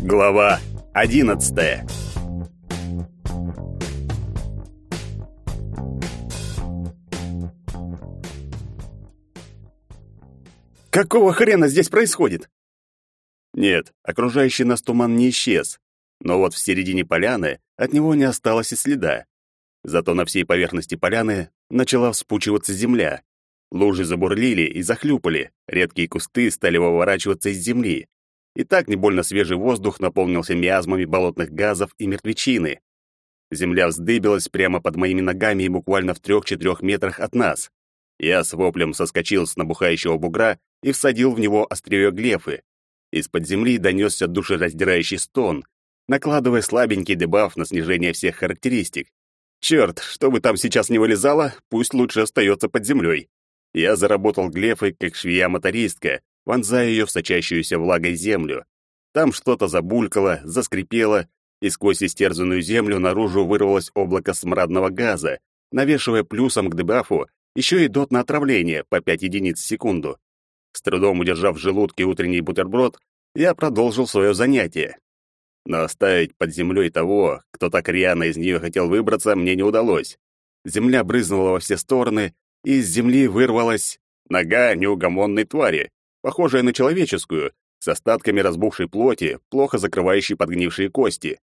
Глава одиннадцатая. Какого хрена здесь происходит? Нет, окружающий нас туман не исчез, но вот в середине поляны от него не осталось и следа. Зато на всей поверхности поляны начала вспучиваться земля. Лужи забурлили и захлюпали, редкие кусты стали выворачиваться из земли. И так не больно свежий воздух наполнился миазмами болотных газов и мертвечины. Земля вздыбилась прямо под моими ногами и буквально в трех-четырех метрах от нас. Я с воплем соскочил с набухающего бугра и всадил в него острие глефы. Из-под земли донесся душераздирающий стон, накладывая слабенький дебаф на снижение всех характеристик. Черт, что бы там сейчас не вылезало, пусть лучше остается под землей. Я заработал глефой, как швея-мотористка, вонзая ее в сочащуюся влагой землю. Там что-то забулькало, заскрипело, и сквозь истерзанную землю наружу вырвалось облако смрадного газа, навешивая плюсом к дебафу еще и дот на отравление по 5 единиц в секунду. С трудом удержав в желудке утренний бутерброд, я продолжил свое занятие. Но оставить под землей того, кто так рьяно из нее хотел выбраться, мне не удалось. Земля брызнула во все стороны, и из земли вырвалась нога неугомонной твари, похожая на человеческую, с остатками разбухшей плоти, плохо закрывающей подгнившие кости.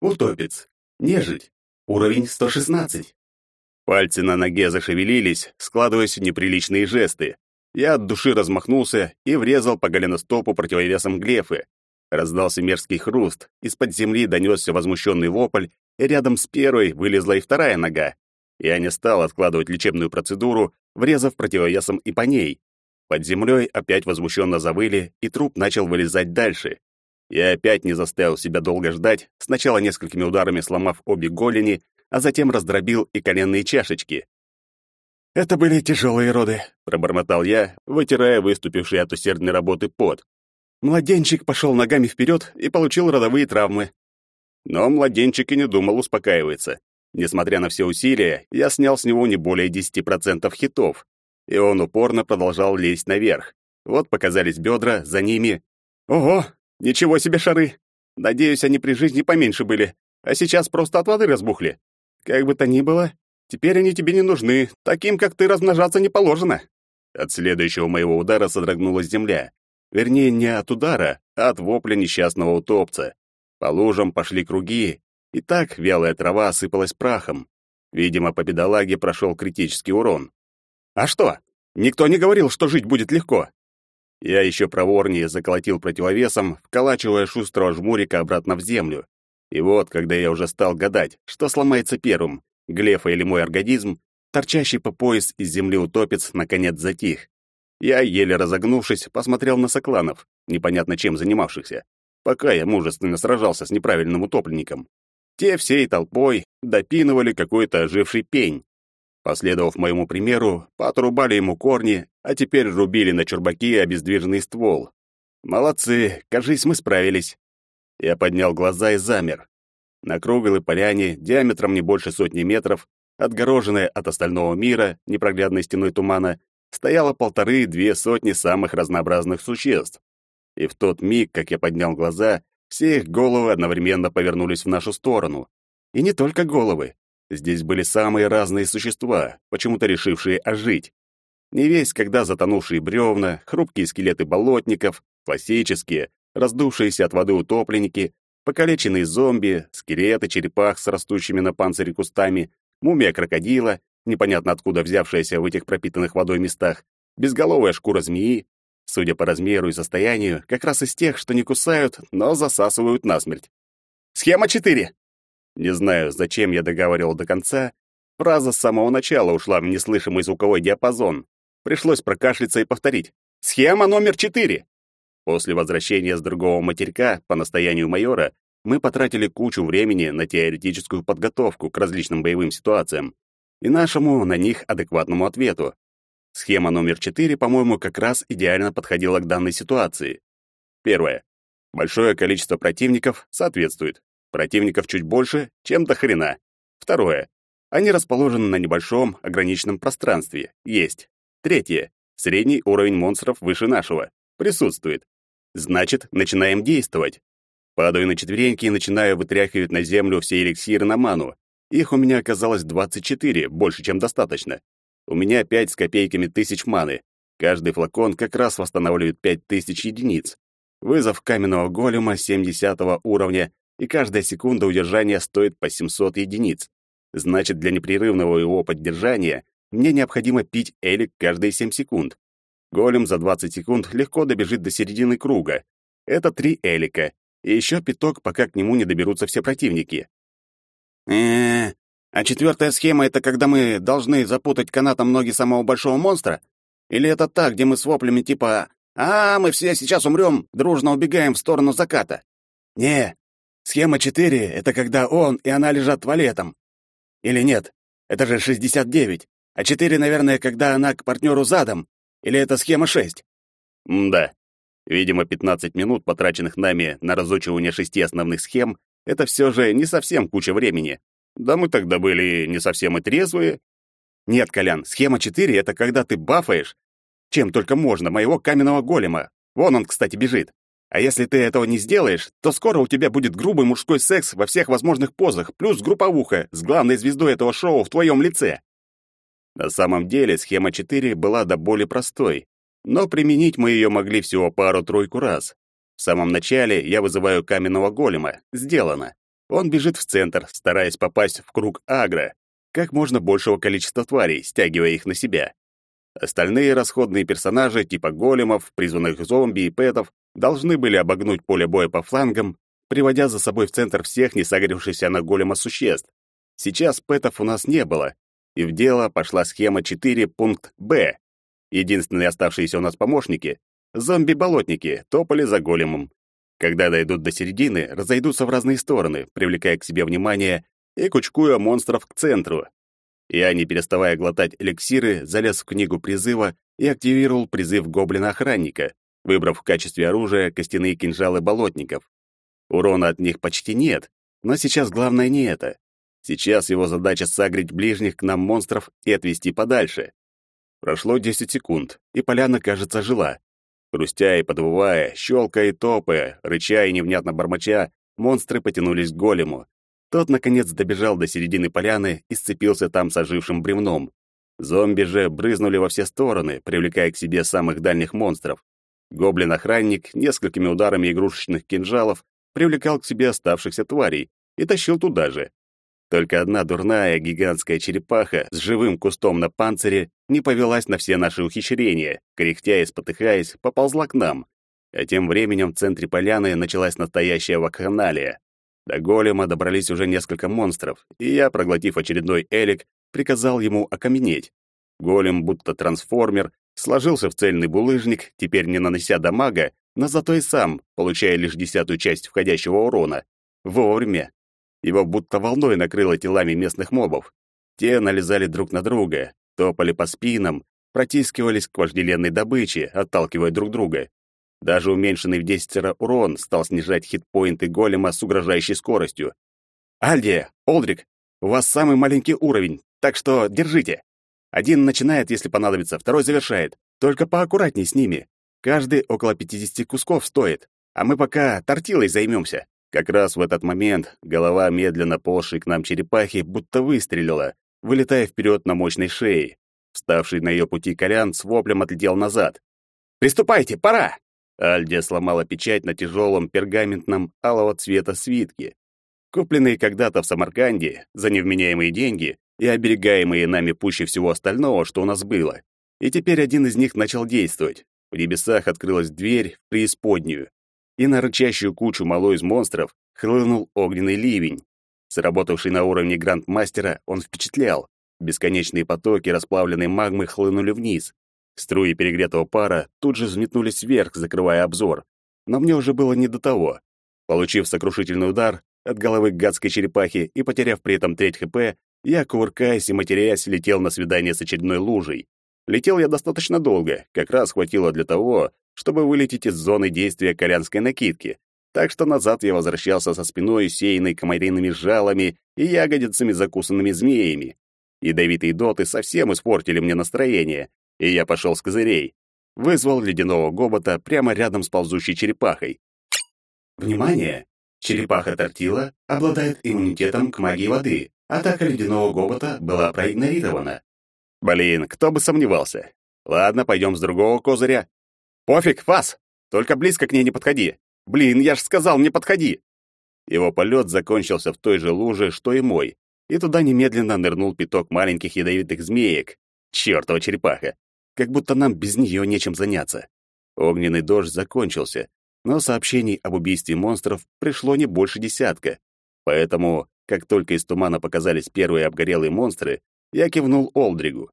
Утопец. Нежить. Уровень 116. Пальцы на ноге зашевелились, складываясь в неприличные жесты. Я от души размахнулся и врезал по голеностопу противовесом глефы. Раздался мерзкий хруст, из-под земли донесся возмущенный вопль, и рядом с первой вылезла и вторая нога. Я не стал откладывать лечебную процедуру, врезав противовесом и по ней. Под землей опять возмущенно завыли, и труп начал вылезать дальше. Я опять не заставил себя долго ждать, сначала несколькими ударами сломав обе голени, а затем раздробил и коленные чашечки. «Это были тяжелые роды», — пробормотал я, вытирая выступивший от усердной работы пот. Младенчик пошел ногами вперед и получил родовые травмы. Но младенчик и не думал успокаиваться. Несмотря на все усилия, я снял с него не более 10% хитов, и он упорно продолжал лезть наверх. Вот показались бедра, за ними... Ого, ничего себе шары! Надеюсь, они при жизни поменьше были, а сейчас просто от воды разбухли. Как бы то ни было, теперь они тебе не нужны, таким, как ты, размножаться не положено. От следующего моего удара содрогнулась земля. Вернее, не от удара, а от вопля несчастного утопца. По лужам пошли круги, и так вялая трава осыпалась прахом. Видимо, по бедолаге прошел критический урон. А что? Никто не говорил, что жить будет легко. Я еще проворнее заколотил противовесом, вколачивая шустрого жмурика обратно в землю. И вот, когда я уже стал гадать, что сломается первым, глефа или мой организм, торчащий по пояс из земли утопец наконец затих. Я, еле разогнувшись, посмотрел на сокланов, непонятно чем занимавшихся, пока я мужественно сражался с неправильным утопленником. Те всей толпой допинывали какой-то оживший пень. Последовав моему примеру, поотрубали ему корни, а теперь рубили на чурбаки обездвиженный ствол. Молодцы, кажись, мы справились. Я поднял глаза и замер. На круглой поляне, диаметром не больше сотни метров, отгороженная от остального мира непроглядной стеной тумана, стояло полторы-две сотни самых разнообразных существ. И в тот миг, как я поднял глаза, все их головы одновременно повернулись в нашу сторону. И не только головы. Здесь были самые разные существа, почему-то решившие ожить. Не весь, когда затонувшие бревна, хрупкие скелеты болотников, классические, раздувшиеся от воды утопленники, покалеченные зомби, скелеты черепах с растущими на панцире кустами, мумия крокодила, непонятно откуда взявшаяся в этих пропитанных водой местах, безголовая шкура змеи, Судя по размеру и состоянию, как раз из тех, что не кусают, но засасывают насмерть. Схема 4. Не знаю, зачем я договаривал до конца. Фраза с самого начала ушла в неслышимый звуковой диапазон. Пришлось прокашляться и повторить. Схема номер 4. После возвращения с другого материка по настоянию майора мы потратили кучу времени на теоретическую подготовку к различным боевым ситуациям и нашему на них адекватному ответу. Схема номер 4, по-моему, как раз идеально подходила к данной ситуации. Первое. Большое количество противников соответствует. Противников чуть больше, чем до хрена. Второе. Они расположены на небольшом, ограниченном пространстве. Есть. Третье. Средний уровень монстров выше нашего. Присутствует. Значит, начинаем действовать. Падаю на четвереньки и начинаю вытряхивать на землю все эликсиры на ману. Их у меня оказалось 24, больше, чем достаточно. У меня 5 с копейками тысяч маны. Каждый флакон как раз восстанавливает 5000 единиц. Вызов каменного голема 70 уровня, и каждая секунда удержания стоит по 700 единиц. Значит, для непрерывного его поддержания мне необходимо пить элик каждые 7 секунд. Голем за 20 секунд легко добежит до середины круга. Это три элика, и еще пяток, пока к нему не доберутся все противники. э а четвертая схема — это когда мы должны запутать канатом ноги самого большого монстра? Или это так, где мы с воплями типа «А, мы все сейчас умрем», дружно убегаем в сторону заката? Не, схема 4 — это когда он и она лежат валетом. Или нет, это же 69. А 4, наверное, когда она к партнеру задом. Или это схема 6? М-да. Видимо, 15 минут, потраченных нами на разучивание шести основных схем, это все же не совсем куча времени. Да мы тогда были не совсем и трезвые. Нет, Колян, схема 4 — это когда ты бафаешь, чем только можно, моего каменного голема. Вон он, кстати, бежит. А если ты этого не сделаешь, то скоро у тебя будет грубый мужской секс во всех возможных позах, плюс групповуха с главной звездой этого шоу в твоем лице. На самом деле, схема 4 была до боли простой но применить мы ее могли всего пару-тройку раз. В самом начале я вызываю каменного голема. Сделано. Он бежит в центр, стараясь попасть в круг агро, как можно большего количества тварей, стягивая их на себя. Остальные расходные персонажи, типа големов, призванных зомби и пэтов, должны были обогнуть поле боя по флангам, приводя за собой в центр всех не согревшихся на голема существ. Сейчас пэтов у нас не было, и в дело пошла схема 4 пункт Б, Единственные оставшиеся у нас помощники — зомби-болотники, топали за големом. Когда дойдут до середины, разойдутся в разные стороны, привлекая к себе внимание и кучкуя монстров к центру. Я, не переставая глотать эликсиры, залез в книгу призыва и активировал призыв гоблина-охранника, выбрав в качестве оружия костяные кинжалы болотников. Урона от них почти нет, но сейчас главное не это. Сейчас его задача сагрить ближних к нам монстров и отвести подальше. Прошло 10 секунд, и поляна, кажется, жила. Хрустя и подвывая, щелкая и топая, рыча и невнятно бормоча, монстры потянулись к голему. Тот, наконец, добежал до середины поляны и сцепился там с ожившим бревном. Зомби же брызнули во все стороны, привлекая к себе самых дальних монстров. Гоблин-охранник несколькими ударами игрушечных кинжалов привлекал к себе оставшихся тварей и тащил туда же. Только одна дурная гигантская черепаха с живым кустом на панцире не повелась на все наши ухищрения, кряхтя и спотыхаясь, поползла к нам. А тем временем в центре поляны началась настоящая вакханалия. До голема добрались уже несколько монстров, и я, проглотив очередной элик, приказал ему окаменеть. Голем, будто трансформер, сложился в цельный булыжник, теперь не нанося дамага, но зато и сам, получая лишь десятую часть входящего урона. Вовремя. Его будто волной накрыло телами местных мобов. Те налезали друг на друга, топали по спинам, протискивались к вожделенной добыче, отталкивая друг друга. Даже уменьшенный в десятеро урон стал снижать хитпоинты голема с угрожающей скоростью. «Альдия, Олдрик, у вас самый маленький уровень, так что держите. Один начинает, если понадобится, второй завершает. Только поаккуратней с ними. Каждый около 50 кусков стоит, а мы пока тортилой займемся. Как раз в этот момент голова медленно ползшей к нам черепахи будто выстрелила, вылетая вперед на мощной шее. Вставший на ее пути Колян с воплем отлетел назад. «Приступайте, пора!» Альдия сломала печать на тяжелом пергаментном алого цвета свитке. Купленные когда-то в Самарканде за невменяемые деньги и оберегаемые нами пуще всего остального, что у нас было. И теперь один из них начал действовать. В небесах открылась дверь в преисподнюю и на рычащую кучу мало из монстров хлынул огненный ливень. Сработавший на уровне грандмастера, он впечатлял. Бесконечные потоки расплавленной магмы хлынули вниз. Струи перегретого пара тут же взметнулись вверх, закрывая обзор. Но мне уже было не до того. Получив сокрушительный удар от головы гадской черепахи и потеряв при этом треть ХП, я, кувыркаясь и матерясь, летел на свидание с очередной лужей. Летел я достаточно долго, как раз хватило для того, чтобы вылететь из зоны действия корянской накидки, так что назад я возвращался со спиной, усеянной комариными жалами и ягодицами, закусанными змеями. Ядовитые доты совсем испортили мне настроение, и я пошел с козырей. Вызвал ледяного гобота прямо рядом с ползущей черепахой. «Внимание! Черепаха Тортила обладает иммунитетом к магии воды. Атака ледяного гобота была проигнорирована. Блин, кто бы сомневался. Ладно, пойдем с другого козыря. Пофиг, Фас, только близко к ней не подходи. Блин, я ж сказал, не подходи. Его полет закончился в той же луже, что и мой, и туда немедленно нырнул пяток маленьких ядовитых змеек. Чёртова черепаха! Как будто нам без нее нечем заняться. Огненный дождь закончился, но сообщений об убийстве монстров пришло не больше десятка. Поэтому, как только из тумана показались первые обгорелые монстры, я кивнул Олдригу.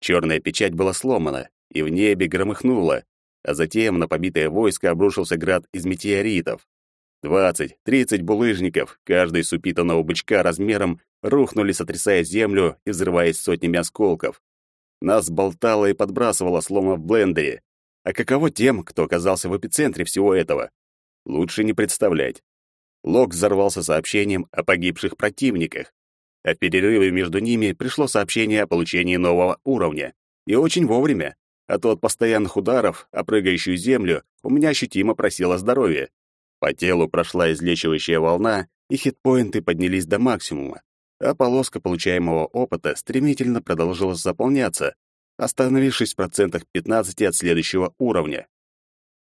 Черная печать была сломана, и в небе громыхнуло, а затем на побитое войско обрушился град из метеоритов. Двадцать, тридцать булыжников, каждый с упитанного бычка размером, рухнули, сотрясая землю и взрываясь сотнями осколков. Нас болтало и подбрасывало, словно в блендере. А каково тем, кто оказался в эпицентре всего этого? Лучше не представлять. Лок взорвался сообщением о погибших противниках. А в перерыве между ними пришло сообщение о получении нового уровня. И очень вовремя. А то от постоянных ударов, о прыгающую землю, у меня ощутимо просело здоровье. По телу прошла излечивающая волна, и хитпоинты поднялись до максимума, а полоска получаемого опыта стремительно продолжила заполняться, остановившись в процентах 15 от следующего уровня.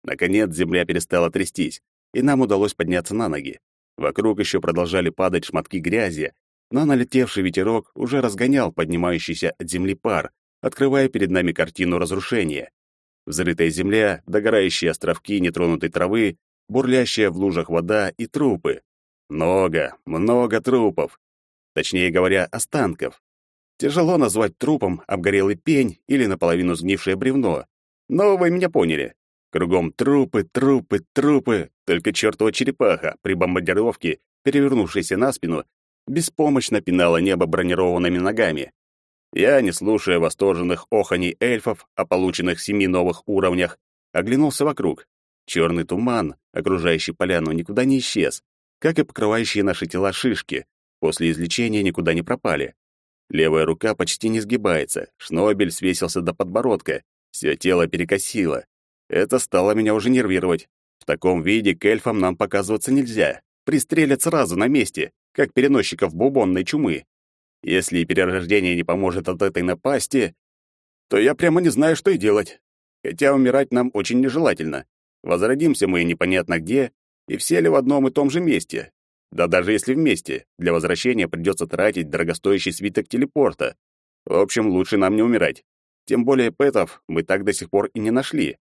Наконец земля перестала трястись, и нам удалось подняться на ноги. Вокруг еще продолжали падать шматки грязи, но налетевший ветерок уже разгонял поднимающийся от земли пар, открывая перед нами картину разрушения. Взрытая земля, догорающие островки нетронутой травы, бурлящая в лужах вода и трупы. Много, много трупов. Точнее говоря, останков. Тяжело назвать трупом обгорелый пень или наполовину сгнившее бревно. Но вы меня поняли. Кругом трупы, трупы, трупы. Только чертова черепаха при бомбардировке, перевернувшаяся на спину, беспомощно пинала небо бронированными ногами. Я, не слушая восторженных оханий эльфов о полученных семи новых уровнях, оглянулся вокруг. Черный туман, окружающий поляну, никуда не исчез, как и покрывающие наши тела шишки, после излечения никуда не пропали. Левая рука почти не сгибается, шнобель свесился до подбородка, все тело перекосило. Это стало меня уже нервировать. В таком виде к эльфам нам показываться нельзя. Пристрелят сразу на месте, как переносчиков бубонной чумы. Если перерождение не поможет от этой напасти, то я прямо не знаю, что и делать. Хотя умирать нам очень нежелательно. Возродимся мы непонятно где, и все ли в одном и том же месте. Да даже если вместе, для возвращения придется тратить дорогостоящий свиток телепорта. В общем, лучше нам не умирать. Тем более пэтов мы так до сих пор и не нашли.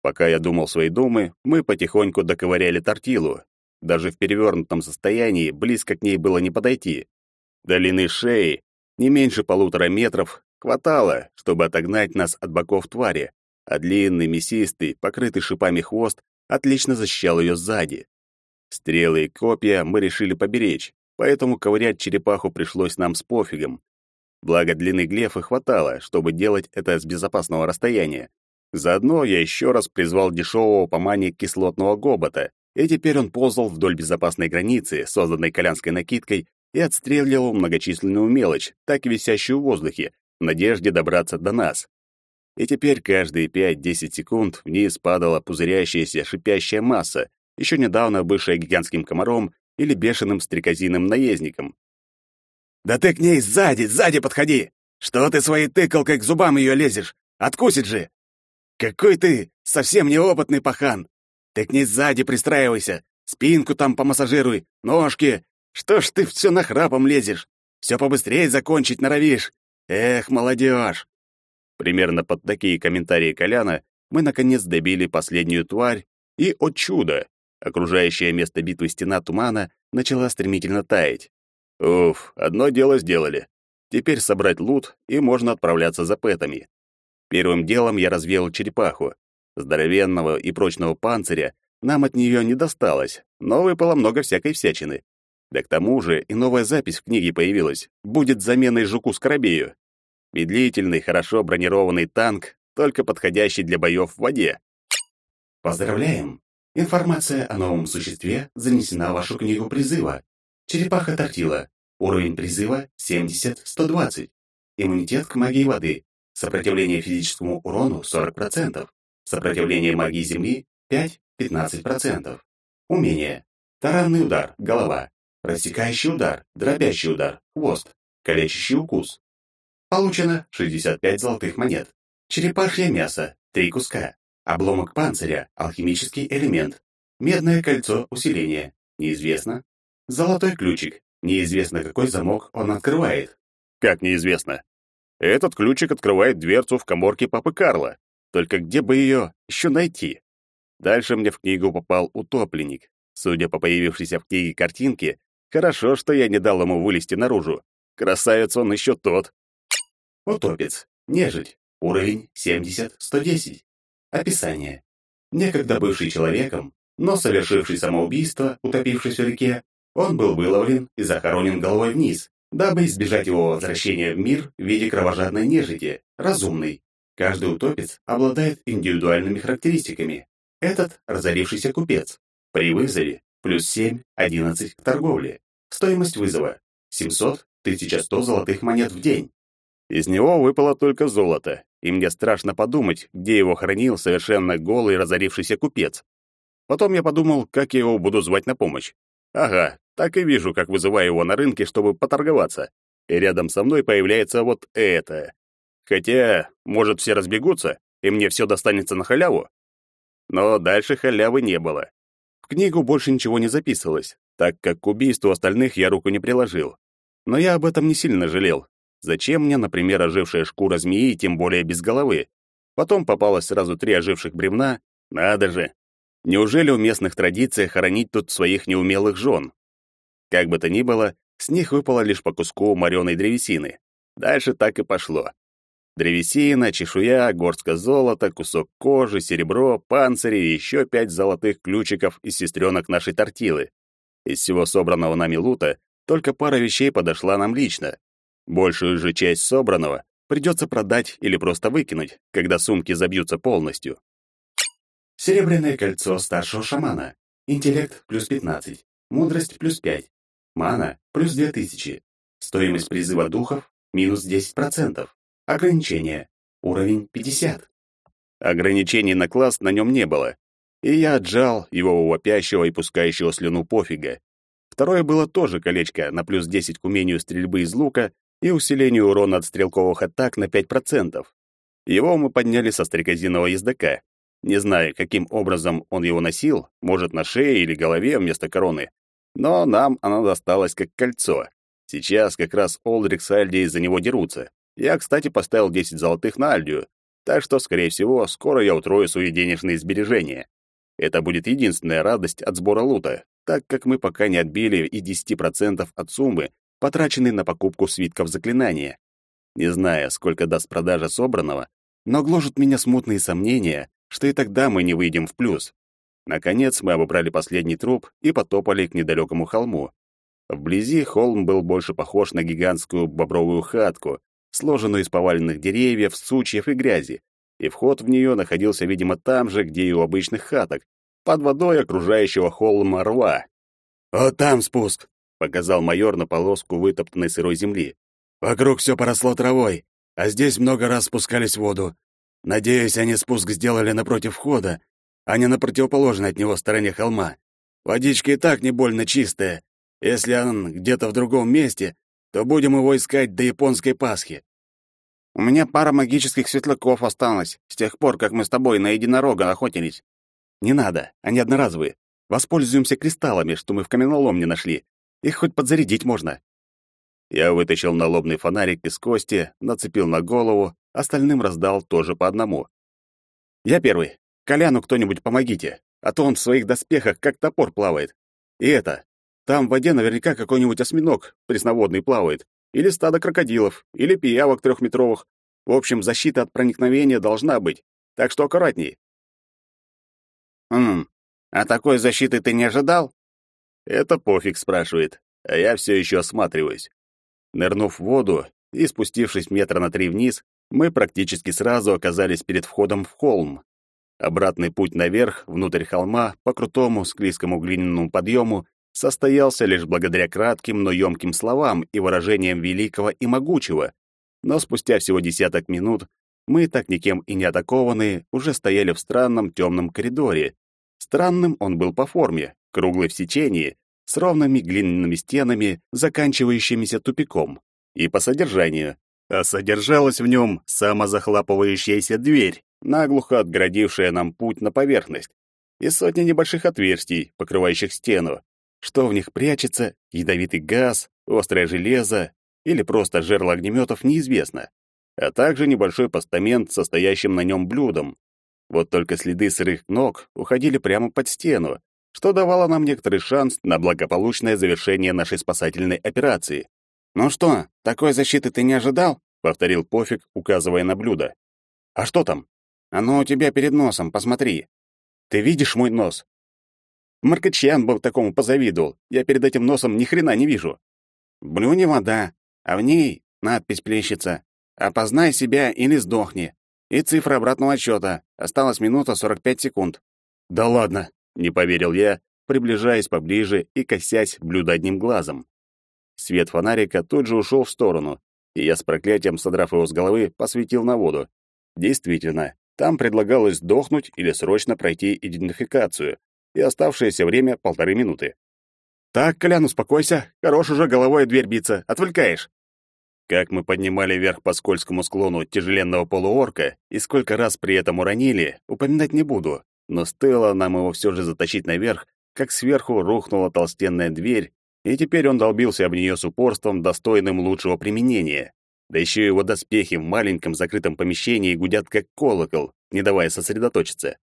Пока я думал свои думы, мы потихоньку доковыряли тортилу. Даже в перевернутом состоянии близко к ней было не подойти. Длины шеи, не меньше полутора метров, хватало, чтобы отогнать нас от боков твари, а длинный, мясистый, покрытый шипами хвост отлично защищал ее сзади. Стрелы и копья мы решили поберечь, поэтому ковырять черепаху пришлось нам с пофигом. Благо длины глефа хватало, чтобы делать это с безопасного расстояния. Заодно я еще раз призвал дешевого по мане кислотного гобота, и теперь он ползал вдоль безопасной границы, созданной колянской накидкой, и отстреливал многочисленную мелочь, так и висящую в воздухе, в надежде добраться до нас и теперь каждые 5-10 секунд вниз падала пузырящаяся шипящая масса, еще недавно бывшая гигантским комаром или бешеным стрекозиным наездником. «Да ты к ней сзади, сзади подходи! Что ты своей тыкалкой к зубам ее лезешь? Откусит же! Какой ты совсем неопытный пахан! Ты к ней сзади пристраивайся, спинку там помассажируй, ножки! Что ж ты все нахрапом лезешь? Все побыстрее закончить норовишь! Эх, молодежь! Примерно под такие комментарии Коляна мы наконец добили последнюю тварь, и, о чудо, окружающее место битвы стена тумана начала стремительно таять. Уф, одно дело сделали. Теперь собрать лут, и можно отправляться за пэтами. Первым делом я развеял черепаху. Здоровенного и прочного панциря нам от нее не досталось, но выпало много всякой всячины. Да к тому же и новая запись в книге появилась. Будет заменой жуку-скоробею. Медлительный, хорошо бронированный танк, только подходящий для боев в воде. Поздравляем! Информация о новом существе занесена в вашу книгу призыва. Черепаха Тортила. Уровень призыва 70-120. Иммунитет к магии воды. Сопротивление физическому урону 40%. Сопротивление магии земли 5-15%. Умение. Таранный удар, голова. Рассекающий удар, дробящий удар, хвост. Калечащий укус. Получено 65 золотых монет. Черепашье мясо, 3 куска. Обломок панциря, алхимический элемент. Медное кольцо усиления, неизвестно. Золотой ключик, неизвестно какой замок он открывает. Как неизвестно? Этот ключик открывает дверцу в коморке папы Карла. Только где бы ее еще найти? Дальше мне в книгу попал утопленник. Судя по появившейся в книге картинке, хорошо, что я не дал ему вылезти наружу. Красавец он еще тот. Утопец. Нежить. Уровень 70-110. Описание. Некогда бывший человеком, но совершивший самоубийство, утопившись в реке, он был выловлен и захоронен головой вниз, дабы избежать его возвращения в мир в виде кровожадной нежити, разумный. Каждый утопец обладает индивидуальными характеристиками. Этот – разорившийся купец. При вызове – плюс 7, 11 к торговле. Стоимость вызова – 700, 1100 золотых монет в день. Из него выпало только золото, и мне страшно подумать, где его хранил совершенно голый разорившийся купец. Потом я подумал, как я его буду звать на помощь. Ага, так и вижу, как вызываю его на рынке, чтобы поторговаться. И рядом со мной появляется вот это. Хотя, может, все разбегутся, и мне все достанется на халяву? Но дальше халявы не было. В книгу больше ничего не записывалось, так как к убийству остальных я руку не приложил. Но я об этом не сильно жалел. Зачем мне, например, ожившая шкура змеи, тем более без головы? Потом попалось сразу три оживших бревна. Надо же! Неужели у местных традиций хоронить тут своих неумелых жен? Как бы то ни было, с них выпало лишь по куску мореной древесины. Дальше так и пошло. Древесина, чешуя, горстка золота, кусок кожи, серебро, панцири и еще пять золотых ключиков из сестренок нашей тортилы. Из всего собранного нами лута только пара вещей подошла нам лично. Большую же часть собранного придется продать или просто выкинуть, когда сумки забьются полностью. Серебряное кольцо старшего шамана. Интеллект плюс 15. Мудрость плюс 5. Мана плюс 2000. Стоимость призыва духов минус 10%. Ограничение. Уровень 50. Ограничений на класс на нем не было, и я отжал его у вопящего и пускающего слюну пофига. Второе было тоже колечко на плюс 10 к умению стрельбы из лука и усилению урона от стрелковых атак на 5%. Его мы подняли со стрекозиного ездока. Не знаю, каким образом он его носил, может, на шее или голове вместо короны, но нам оно досталось как кольцо. Сейчас как раз Олдрик с Альдией за него дерутся. Я, кстати, поставил 10 золотых на Альдию, так что, скорее всего, скоро я утрою свои денежные сбережения. Это будет единственная радость от сбора лута, так как мы пока не отбили и 10% от суммы, потраченной на покупку свитков заклинания. Не зная, сколько даст продажа собранного, но гложут меня смутные сомнения, что и тогда мы не выйдем в плюс. Наконец мы обобрали последний труп и потопали к недалекому холму. Вблизи холм был больше похож на гигантскую бобровую хатку, сложенную из поваленных деревьев, сучьев и грязи, и вход в нее находился, видимо, там же, где и у обычных хаток, под водой окружающего холма рва. «Вот там спуск», — показал майор на полоску вытоптанной сырой земли. «Вокруг все поросло травой, а здесь много раз спускались в воду. Надеюсь, они спуск сделали напротив входа, а не на противоположной от него стороне холма. Водичка и так не больно чистая. Если он где-то в другом месте, то будем его искать до японской Пасхи. У меня пара магических светляков осталось с тех пор, как мы с тобой на единорога охотились. Не надо, они одноразовые. Воспользуемся кристаллами, что мы в каменоломне нашли. Их хоть подзарядить можно. Я вытащил налобный фонарик из кости, нацепил на голову, остальным раздал тоже по одному. Я первый. Коляну кто-нибудь помогите, а то он в своих доспехах как топор плавает. И это, там в воде наверняка какой-нибудь осьминог пресноводный плавает, или стадо крокодилов, или пиявок трехметровых. В общем, защита от проникновения должна быть, так что аккуратней. «Хм, а такой защиты ты не ожидал?» Это пофиг спрашивает, а я все еще осматриваюсь. Нырнув в воду и спустившись метра на три вниз, мы практически сразу оказались перед входом в холм. Обратный путь наверх, внутрь холма, по крутому склизкому глиняному подъему, состоялся лишь благодаря кратким, но емким словам и выражениям великого и могучего. Но спустя всего десяток минут мы, так никем и не атакованные, уже стояли в странном темном коридоре. Странным он был по форме, круглый в сечении, с ровными глиняными стенами, заканчивающимися тупиком, и по содержанию. А содержалась в нем самозахлапывающаяся дверь, наглухо отгородившая нам путь на поверхность, и сотни небольших отверстий, покрывающих стену. Что в них прячется, ядовитый газ, острое железо или просто жерло огнеметов, неизвестно. А также небольшой постамент, состоящим на нем блюдом, вот только следы сырых ног уходили прямо под стену, что давало нам некоторый шанс на благополучное завершение нашей спасательной операции. «Ну что, такой защиты ты не ожидал?» — повторил Пофиг, указывая на блюдо. «А что там?» «Оно у тебя перед носом, посмотри». «Ты видишь мой нос?» Маркачьян бы такому позавидовал. Я перед этим носом ни хрена не вижу. В блюне вода, а в ней надпись плещется. «Опознай себя или сдохни». И цифра обратного отсчета. Осталась минута 45 секунд. Да ладно, не поверил я, приближаясь поближе и косясь блюдо одним глазом. Свет фонарика тут же ушел в сторону, и я с проклятием, содрав его с головы, посветил на воду. Действительно, там предлагалось сдохнуть или срочно пройти идентификацию, и оставшееся время — полторы минуты. «Так, Колян, успокойся, хорош уже головой дверь биться, отвлекаешь!» Как мы поднимали вверх по скользкому склону тяжеленного полуорка и сколько раз при этом уронили, упоминать не буду, но стоило нам его все же затащить наверх, как сверху рухнула толстенная дверь, и теперь он долбился об нее с упорством, достойным лучшего применения. Да еще его доспехи в маленьком закрытом помещении гудят как колокол, не давая сосредоточиться.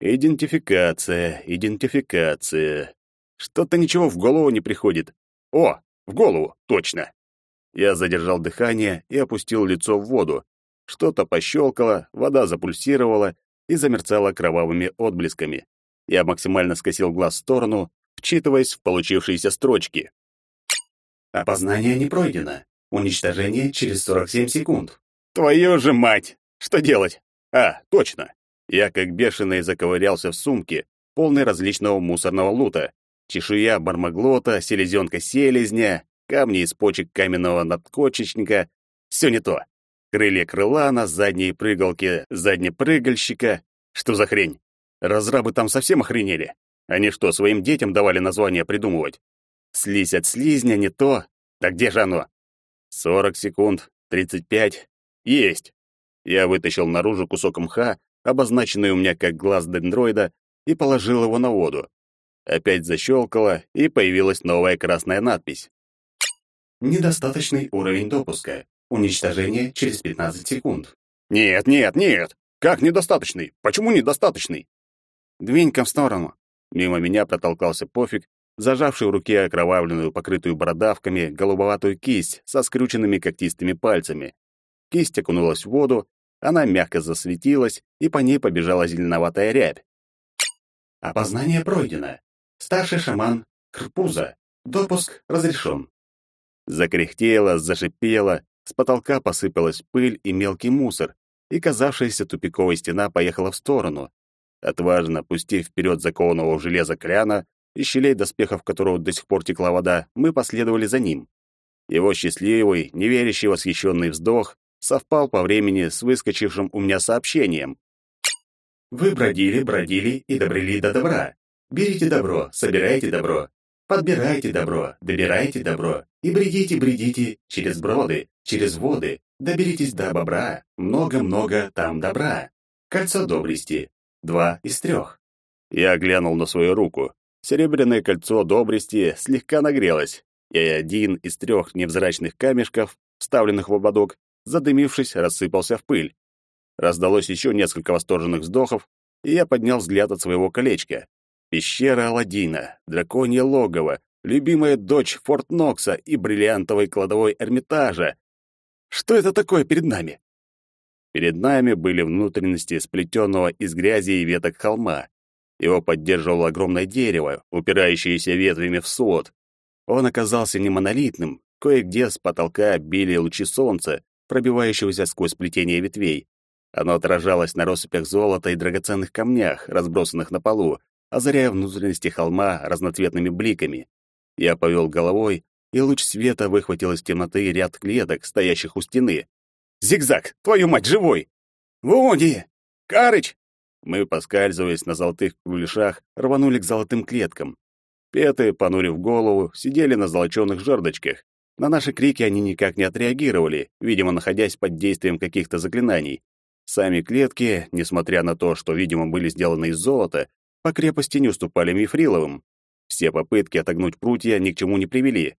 Идентификация, идентификация. Что-то ничего в голову не приходит. О, в голову, точно. Я задержал дыхание и опустил лицо в воду. Что-то пощелкало, вода запульсировала и замерцала кровавыми отблесками. Я максимально скосил глаз в сторону, вчитываясь в получившиеся строчки. Опознание не пройдено. Уничтожение через 47 секунд. Твою же мать! Что делать? А, точно. Я как бешеный заковырялся в сумке, полной различного мусорного лута. Чешуя бармаглота, селезенка селезня, камни из почек каменного надкочечника. Все не то. Крылья крыла на задней прыгалке заднепрыгальщика. Что за хрень? Разрабы там совсем охренели. Они что, своим детям давали название придумывать? Слизь от слизня не то. Да где же оно? Сорок секунд, тридцать пять. Есть. Я вытащил наружу кусок мха, обозначенный у меня как глаз дендроида, и положил его на воду. Опять защелкало, и появилась новая красная надпись. Недостаточный уровень допуска. Уничтожение через 15 секунд. Нет, нет, нет. Как недостаточный? Почему недостаточный? Двинь-ка в сторону. Мимо меня протолкался Пофиг, зажавший в руке окровавленную, покрытую бородавками, голубоватую кисть со скрюченными когтистыми пальцами. Кисть окунулась в воду, она мягко засветилась, и по ней побежала зеленоватая рябь. Опознание пройдено. Старший шаман Крпуза. Допуск разрешен. Закряхтело, зашипело, с потолка посыпалась пыль и мелкий мусор, и казавшаяся тупиковая стена поехала в сторону. Отважно пустив вперед закованного в железо кляна, из щелей доспехов которого до сих пор текла вода, мы последовали за ним. Его счастливый, неверящий восхищенный вздох совпал по времени с выскочившим у меня сообщением. «Вы бродили, бродили и добрели до добра. Берите добро, собирайте добро, Подбирайте добро, добирайте добро и бредите, бредите через броды, через воды, доберитесь до бобра, много-много там добра. Кольцо доблести. Два из трех. Я глянул на свою руку. Серебряное кольцо доблести слегка нагрелось, и один из трех невзрачных камешков, вставленных в ободок, задымившись, рассыпался в пыль. Раздалось еще несколько восторженных вздохов, и я поднял взгляд от своего колечка. Пещера Аладдина, драконье логово, любимая дочь Форт Нокса и бриллиантовой кладовой Эрмитажа. Что это такое перед нами? Перед нами были внутренности сплетенного из грязи и веток холма. Его поддерживало огромное дерево, упирающееся ветвями в свод. Он оказался не монолитным, кое-где с потолка били лучи солнца, пробивающегося сквозь плетение ветвей. Оно отражалось на россыпях золота и драгоценных камнях, разбросанных на полу, озаряя внутренности холма разноцветными бликами. Я повел головой, и луч света выхватил из темноты ряд клеток, стоящих у стены. «Зигзаг! Твою мать, живой!» «Вуди! Карыч! мы, поскальзываясь на золотых кругляшах, рванули к золотым клеткам. Петы, понурив голову, сидели на золочёных жердочках. На наши крики они никак не отреагировали, видимо, находясь под действием каких-то заклинаний. Сами клетки, несмотря на то, что, видимо, были сделаны из золота, по крепости не уступали мифриловым. Все попытки отогнуть прутья ни к чему не привели.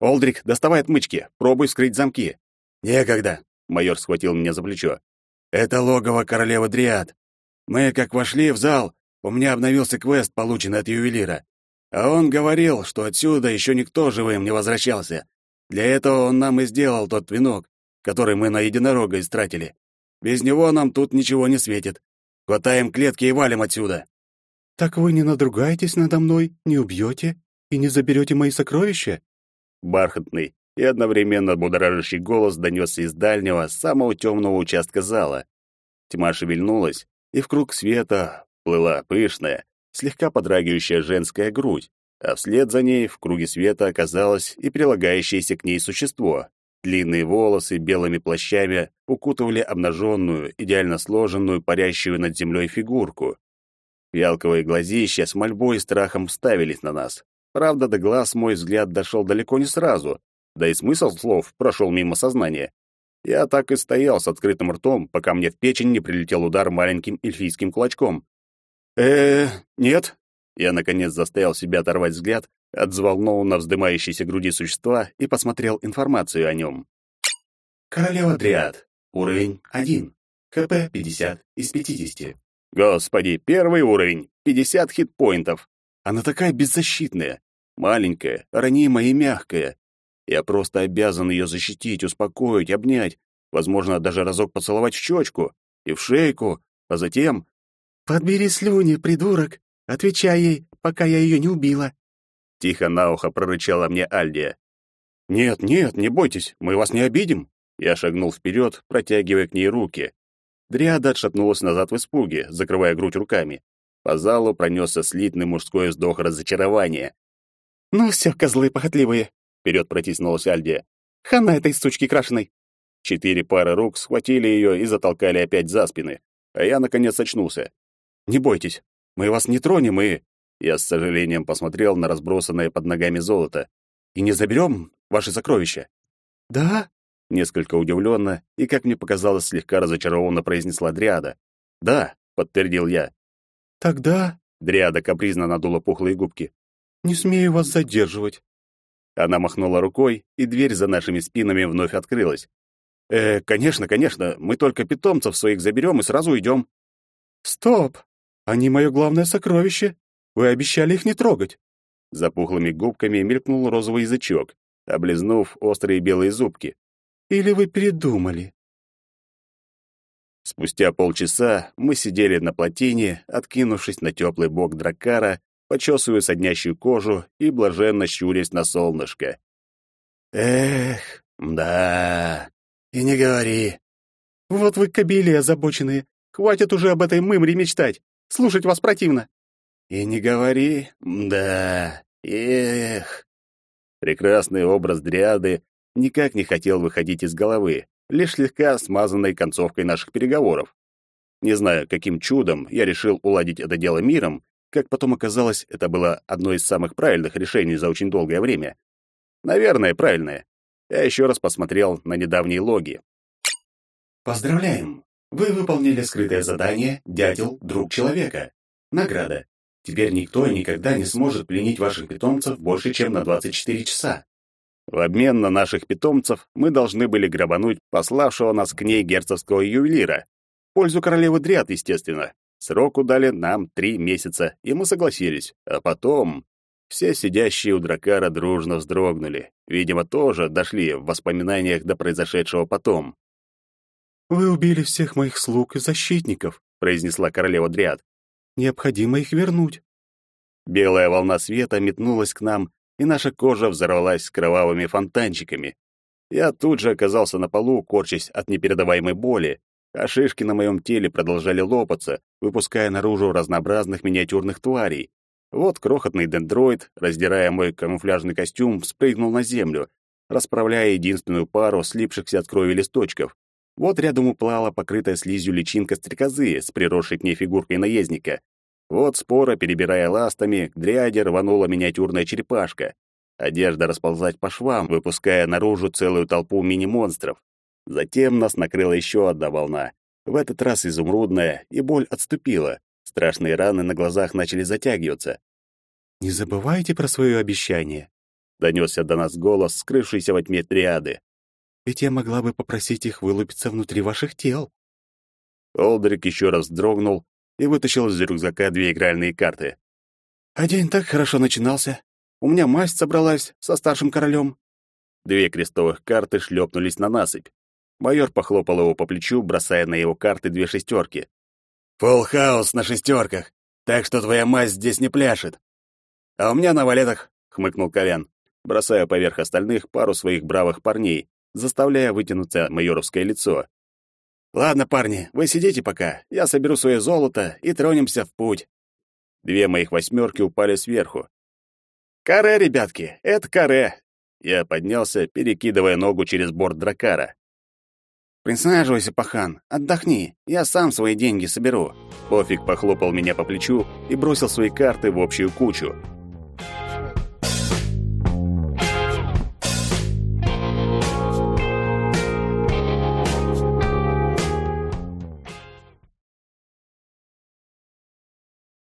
«Олдрик, доставай отмычки, пробуй вскрыть замки». «Некогда», — майор схватил меня за плечо. «Это логово королевы Дриад. Мы, как вошли в зал, у меня обновился квест, полученный от ювелира. А он говорил, что отсюда еще никто живым не возвращался. Для этого он нам и сделал тот венок, который мы на единорога истратили. Без него нам тут ничего не светит. Хватаем клетки и валим отсюда. Так вы не надругаетесь надо мной, не убьете и не заберете мои сокровища? Бархатный и одновременно будоражащий голос донесся из дальнего, самого темного участка зала. Тьма шевельнулась, и в круг света плыла пышная, слегка подрагивающая женская грудь, а вслед за ней в круге света оказалось и прилагающееся к ней существо. Длинные волосы белыми плащами укутывали обнаженную, идеально сложенную, парящую над землей фигурку. Фиалковые глазища с мольбой и страхом вставились на нас. Правда, до глаз мой взгляд дошел далеко не сразу, да и смысл слов прошел мимо сознания. Я так и стоял с открытым ртом, пока мне в печень не прилетел удар маленьким эльфийским кулачком. э нет». Я, наконец, заставил себя оторвать взгляд от взволнованно вздымающейся груди существа и посмотрел информацию о нем. Королева Дриад. Уровень 1. КП 50 из 50. Господи, первый уровень. 50 хитпоинтов. Она такая беззащитная. Маленькая, ранимая и мягкая. Я просто обязан ее защитить, успокоить, обнять, возможно, даже разок поцеловать в щечку и в шейку, а затем... «Подбери слюни, придурок! Отвечай ей, пока я ее не убила!» Тихо на ухо прорычала мне Альдия. «Нет, нет, не бойтесь, мы вас не обидим!» Я шагнул вперед, протягивая к ней руки. Дриада отшатнулась назад в испуге, закрывая грудь руками. По залу пронесся слитный мужской вздох разочарования. «Ну все, козлы похотливые!» Вперед протиснулась Альдия. «Хана этой сучки крашеной!» Четыре пары рук схватили ее и затолкали опять за спины. А я, наконец, очнулся. «Не бойтесь, мы вас не тронем и...» Я с сожалением посмотрел на разбросанное под ногами золото. «И не заберем ваши сокровища?» «Да?» Несколько удивленно и, как мне показалось, слегка разочарованно произнесла Дриада. «Да», — подтвердил я. «Тогда...» — Дриада капризно надула пухлые губки. «Не смею вас задерживать. Она махнула рукой, и дверь за нашими спинами вновь открылась. «Э, конечно, конечно, мы только питомцев своих заберем и сразу уйдем». «Стоп! Они мое главное сокровище. Вы обещали их не трогать». За пухлыми губками мелькнул розовый язычок, облизнув острые белые зубки. «Или вы передумали?» Спустя полчаса мы сидели на плотине, откинувшись на теплый бок дракара почесывая соднящую кожу и блаженно щурясь на солнышко. «Эх, да, и не говори». «Вот вы кобели озабоченные. Хватит уже об этой мымре мечтать. Слушать вас противно». «И не говори, да, эх». Прекрасный образ дриады никак не хотел выходить из головы, лишь слегка смазанной концовкой наших переговоров. Не знаю, каким чудом я решил уладить это дело миром, как потом оказалось, это было одно из самых правильных решений за очень долгое время. Наверное, правильное. Я еще раз посмотрел на недавние логи. Поздравляем! Вы выполнили скрытое задание «Дятел – друг человека». Награда. Теперь никто и никогда не сможет пленить ваших питомцев больше, чем на 24 часа. В обмен на наших питомцев мы должны были грабануть пославшего нас к ней герцогского ювелира. В пользу королевы Дриад, естественно. Сроку дали нам три месяца, и мы согласились. А потом все сидящие у дракара дружно вздрогнули. Видимо, тоже дошли в воспоминаниях до произошедшего потом. «Вы убили всех моих слуг и защитников», — произнесла королева Дриад. «Необходимо их вернуть». Белая волна света метнулась к нам, и наша кожа взорвалась кровавыми фонтанчиками. Я тут же оказался на полу, корчась от непередаваемой боли, а шишки на моем теле продолжали лопаться, выпуская наружу разнообразных миниатюрных тварей. Вот крохотный дендроид, раздирая мой камуфляжный костюм, спрыгнул на землю, расправляя единственную пару слипшихся от крови листочков. Вот рядом уплала покрытая слизью личинка стрекозы с приросшей к ней фигуркой наездника. Вот спора, перебирая ластами, к дряде рванула миниатюрная черепашка. Одежда расползать по швам, выпуская наружу целую толпу мини-монстров. Затем нас накрыла еще одна волна. В этот раз изумрудная, и боль отступила. Страшные раны на глазах начали затягиваться. «Не забывайте про свое обещание», — донесся до нас голос, скрывшийся во тьме триады. «Ведь я могла бы попросить их вылупиться внутри ваших тел». Олдрик еще раз вздрогнул и вытащил из рюкзака две игральные карты. «А день так хорошо начинался. У меня масть собралась со старшим королем». Две крестовых карты шлепнулись на насыпь. Майор похлопал его по плечу, бросая на его карты две шестерки. «Фулл хаус на шестерках, так что твоя масть здесь не пляшет». «А у меня на валетах», — хмыкнул Колян, бросая поверх остальных пару своих бравых парней, заставляя вытянуться майоровское лицо. «Ладно, парни, вы сидите пока, я соберу свое золото и тронемся в путь». Две моих восьмерки упали сверху. «Каре, ребятки, это каре!» Я поднялся, перекидывая ногу через борт дракара. «Присаживайся, пахан, отдохни, я сам свои деньги соберу». Пофиг похлопал меня по плечу и бросил свои карты в общую кучу.